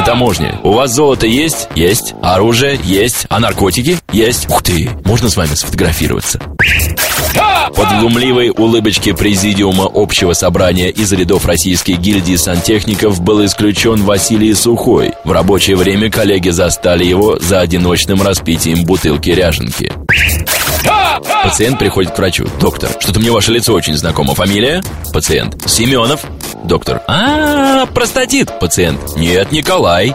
на таможне. У вас золото есть? Есть. Оружие? Есть. А наркотики? Есть. Ух ты, можно с вами сфотографироваться? Под глумливой улыбочки президиума общего собрания из рядов российской гильдии сантехников был исключен Василий Сухой. В рабочее время коллеги застали его за одиночным распитием бутылки ряженки. Пациент приходит к врачу. Доктор, что-то мне ваше лицо очень знакомо. Фамилия? Пациент. Семенов. Доктор. А, простатит. Пациент. Нет, Николай.